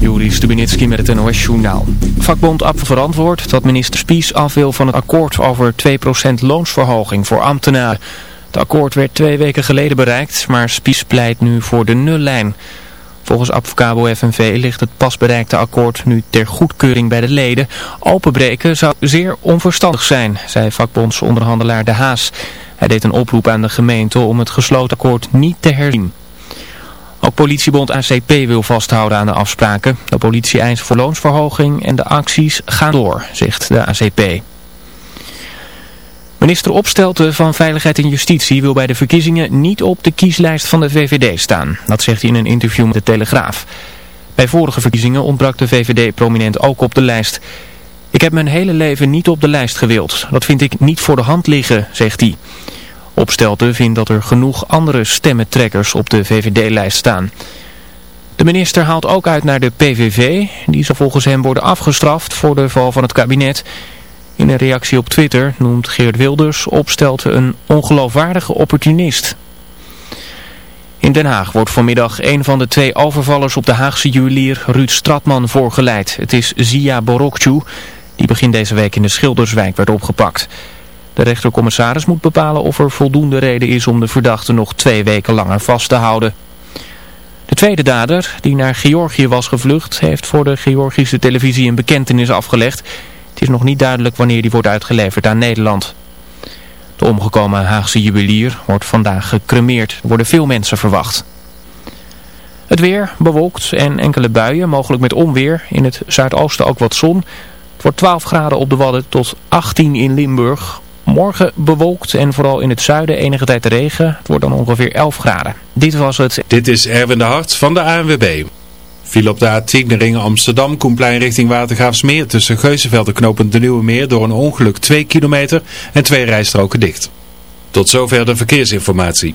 Juri Stubinitski met het NOS-journaal. Vakbond APP verantwoord dat minister Spies af wil van het akkoord over 2% loonsverhoging voor ambtenaren. Het akkoord werd twee weken geleden bereikt, maar Spies pleit nu voor de nullijn. Volgens Advocabo FNV ligt het pas bereikte akkoord nu ter goedkeuring bij de leden. Openbreken zou zeer onverstandig zijn, zei vakbondsonderhandelaar De Haas. Hij deed een oproep aan de gemeente om het gesloten akkoord niet te herzien. Ook politiebond ACP wil vasthouden aan de afspraken. De politie eist voor loonsverhoging en de acties gaan door, zegt de ACP. Minister Opstelten van Veiligheid en Justitie wil bij de verkiezingen niet op de kieslijst van de VVD staan. Dat zegt hij in een interview met de Telegraaf. Bij vorige verkiezingen ontbrak de VVD prominent ook op de lijst. Ik heb mijn hele leven niet op de lijst gewild. Dat vind ik niet voor de hand liggen, zegt hij. Opstelten vindt dat er genoeg andere stemmentrekkers op de VVD-lijst staan. De minister haalt ook uit naar de PVV. Die zal volgens hem worden afgestraft voor de val van het kabinet. In een reactie op Twitter noemt Geert Wilders Opstelten een ongeloofwaardige opportunist. In Den Haag wordt vanmiddag een van de twee overvallers op de Haagse juwelier Ruud Stratman voorgeleid. Het is Zia Borokcu, die begin deze week in de Schilderswijk werd opgepakt. De rechtercommissaris moet bepalen of er voldoende reden is om de verdachte nog twee weken langer vast te houden. De tweede dader, die naar Georgië was gevlucht, heeft voor de Georgische televisie een bekentenis afgelegd. Het is nog niet duidelijk wanneer die wordt uitgeleverd aan Nederland. De omgekomen Haagse juwelier wordt vandaag gecremeerd. Er worden veel mensen verwacht. Het weer bewolkt en enkele buien, mogelijk met onweer. In het zuidoosten ook wat zon. Het wordt 12 graden op de Wadden tot 18 in Limburg. Morgen bewolkt en vooral in het zuiden enige tijd regen. Het wordt dan ongeveer 11 graden. Dit was het. Dit is Erwin de Hart van de ANWB. Viel op de A10 de ring Amsterdam, Koenplein richting Watergraafsmeer tussen Geuzenveld en Knopend de Nieuwe Meer door een ongeluk 2 kilometer en twee rijstroken dicht. Tot zover de verkeersinformatie.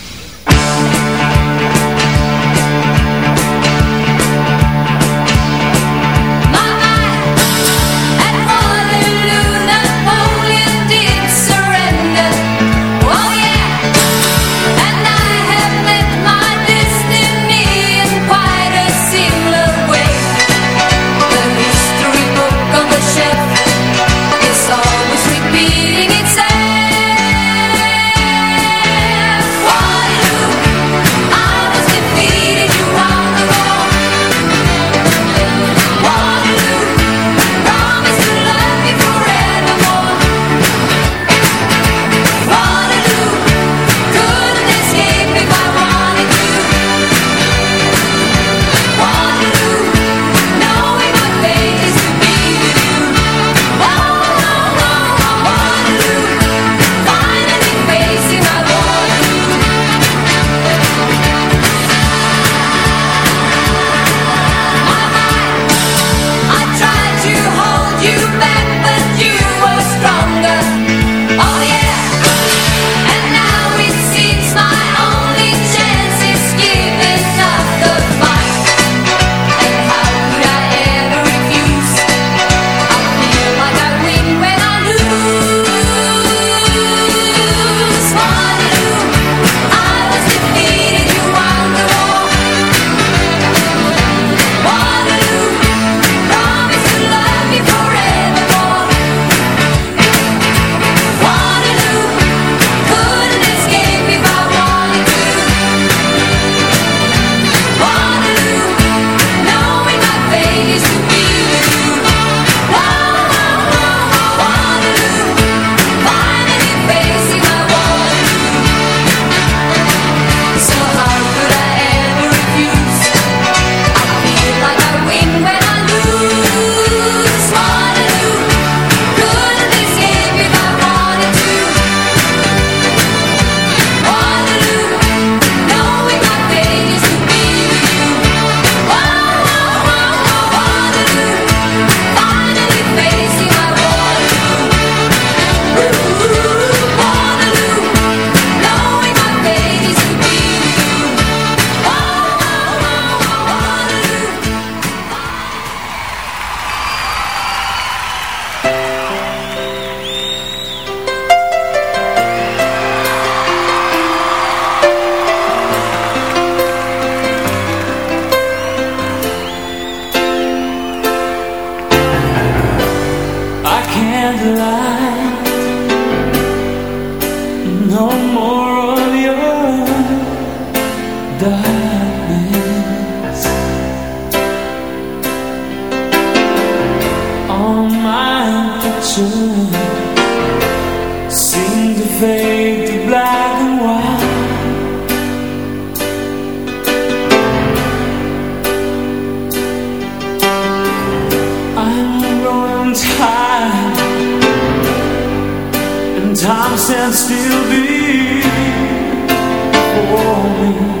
mountains still be for me.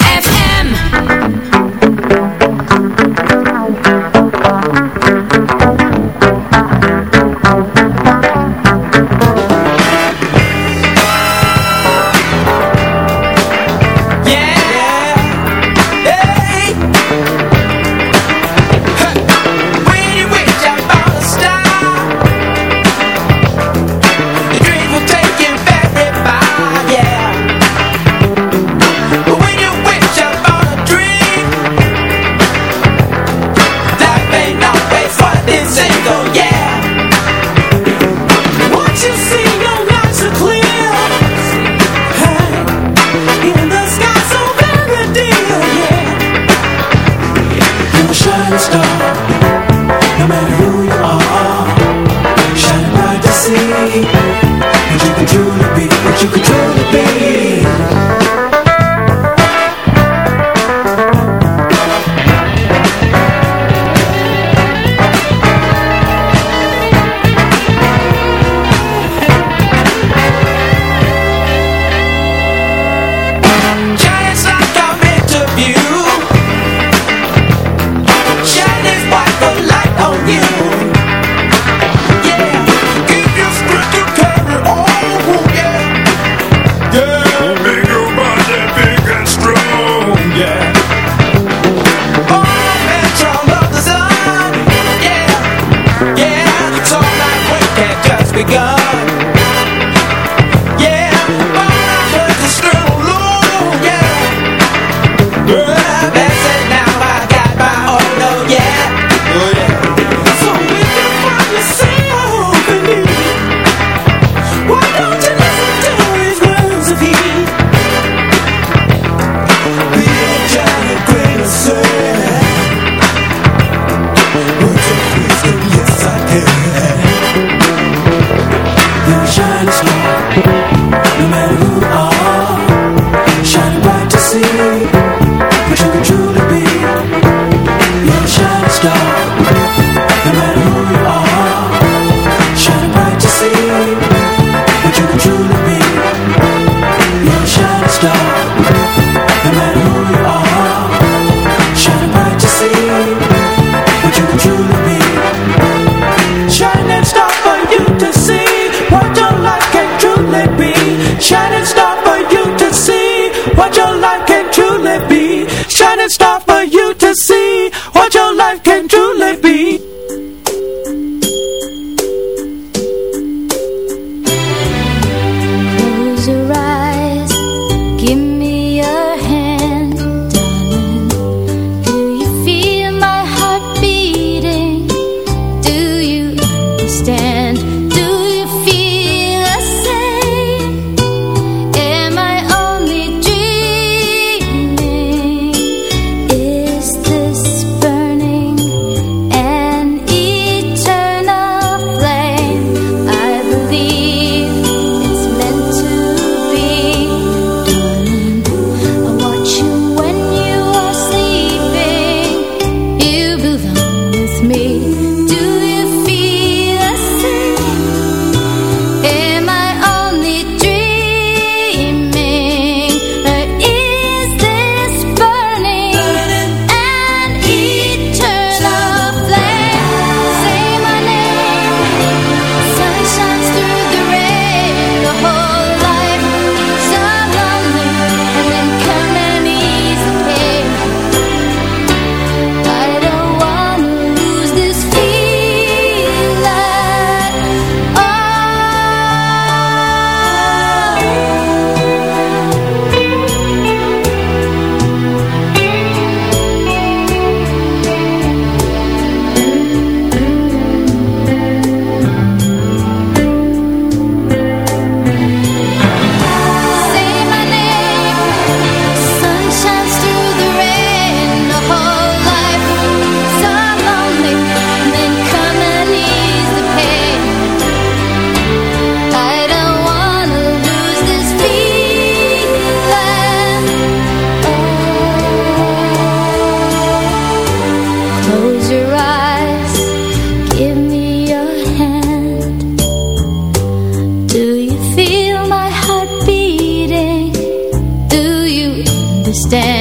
stand.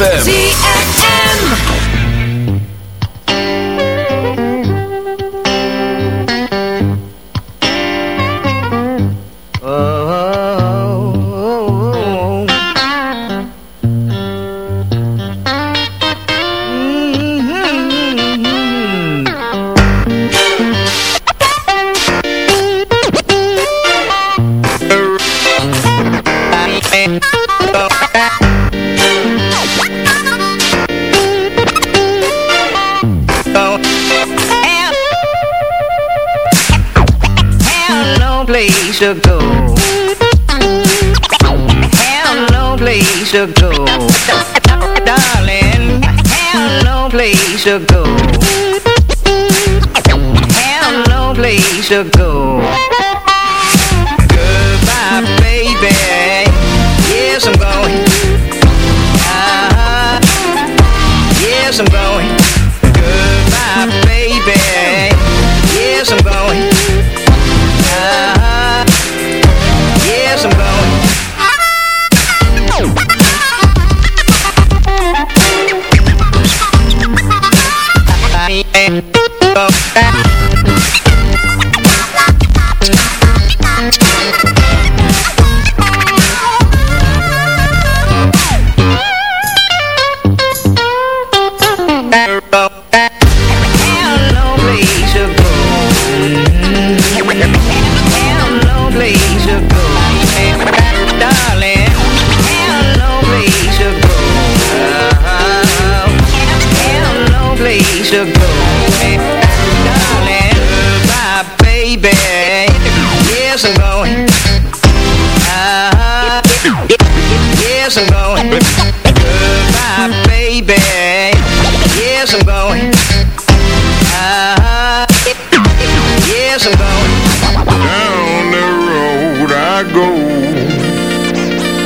ZFM. to go. Have no place to go. Darling, have no place to go. Have no place to go. Goodbye, baby. Yes, I'm going. Ah, yes, I'm going.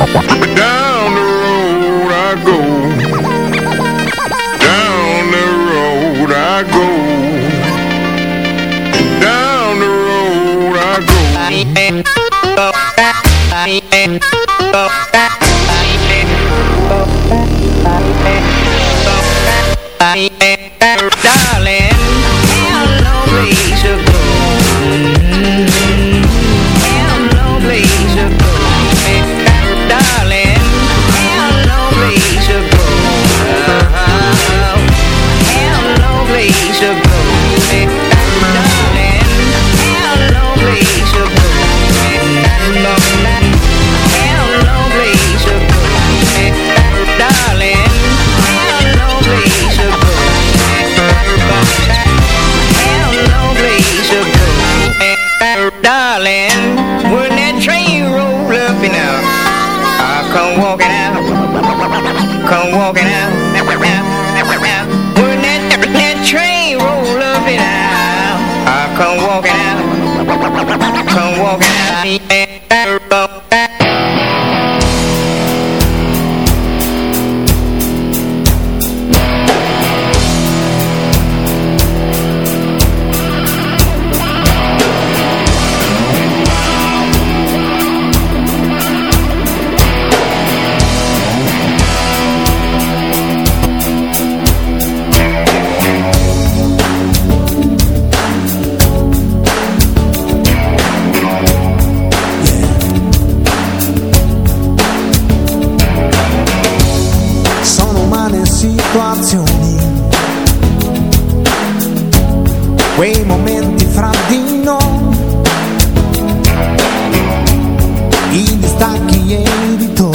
Down the road I go. Down the road I go. Down the road I go. quei momenti fradino, di noi, distacchi e.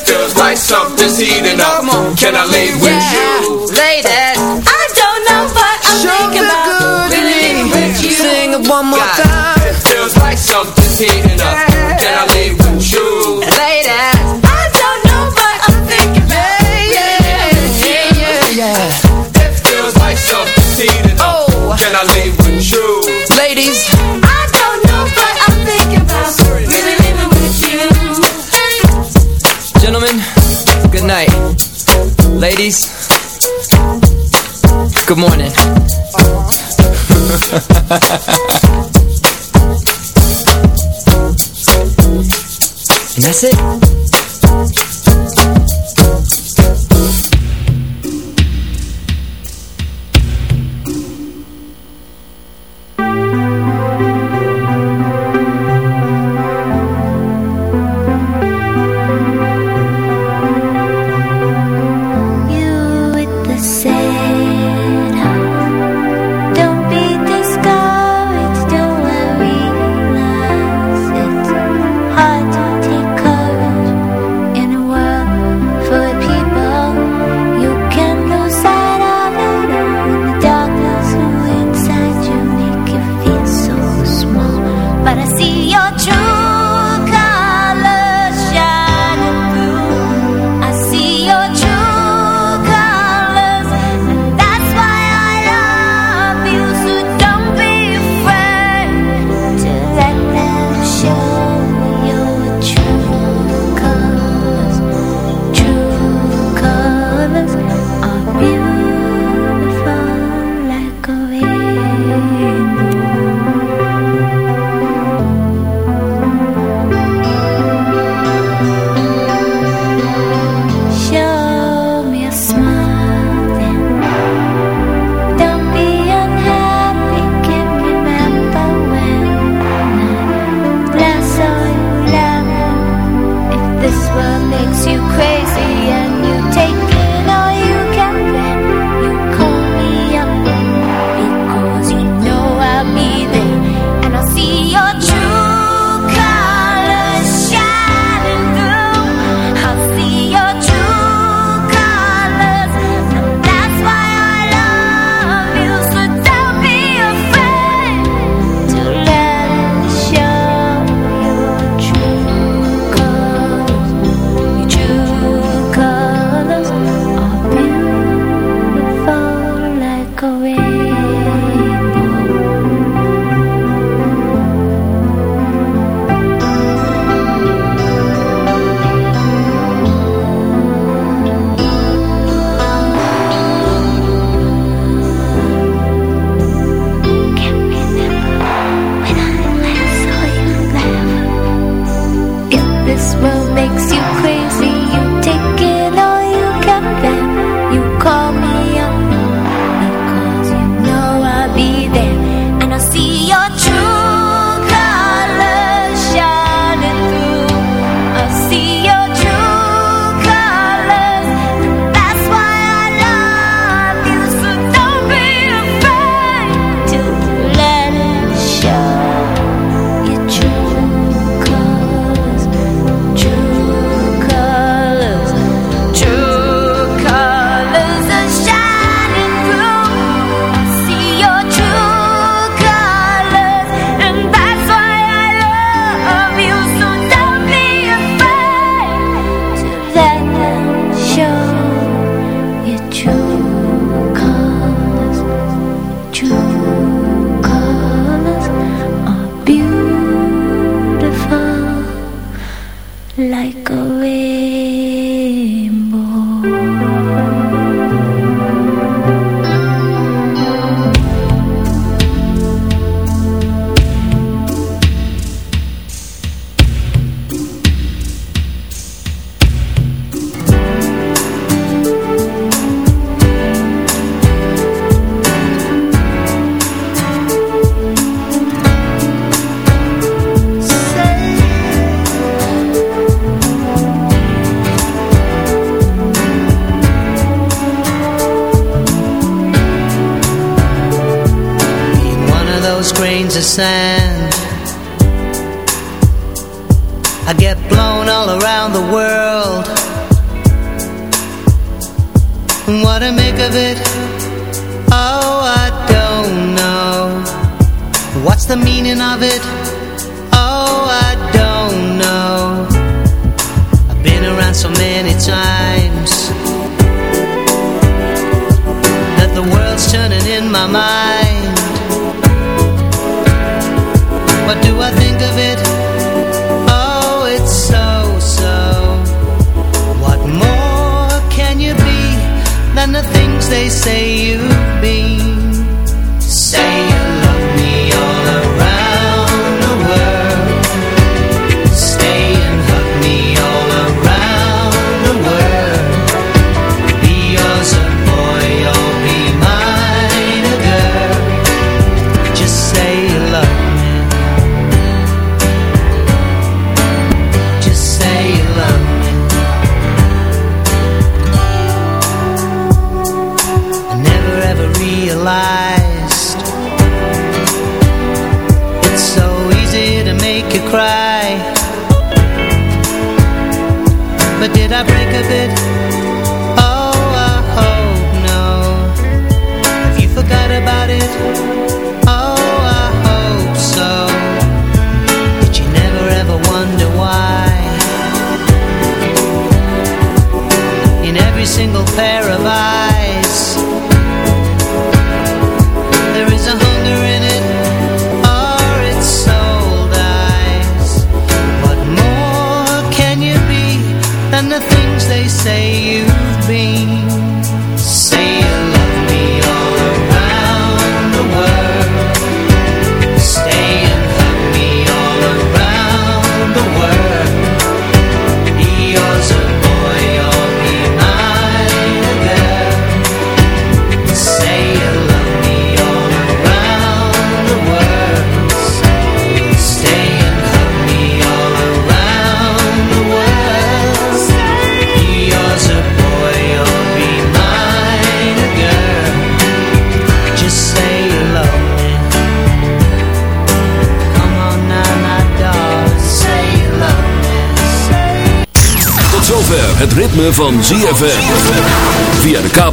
like something's heating up. Can I leave with you? Ladies, I don't know, but I'm show thinking about good really living with you. Sing it one more Guys, time. It feels like something's heating up. Can I leave with you? Ladies, I don't know, but I'm thinking about yeah, yeah, yeah, yeah. It feels like something's heating up. Oh. Can I leave with you? Ladies,